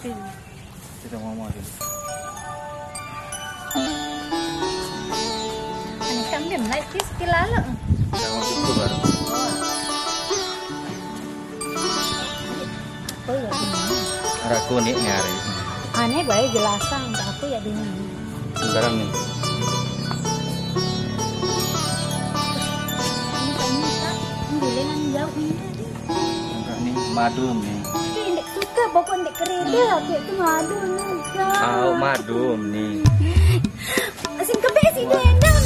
Tin. Kita mama tin. Ani sambil naik kis kilala. Jangan itu baru. Aku nih nyari. Aneh baik jelasan, aku ya di bingung. Sekarang ni. Ini kan jauh ini. Enggak nih, madum nih pokok ndek kereta hmm. tapi itu madu nuga. Oh, madu nih. asin kebek sih dendang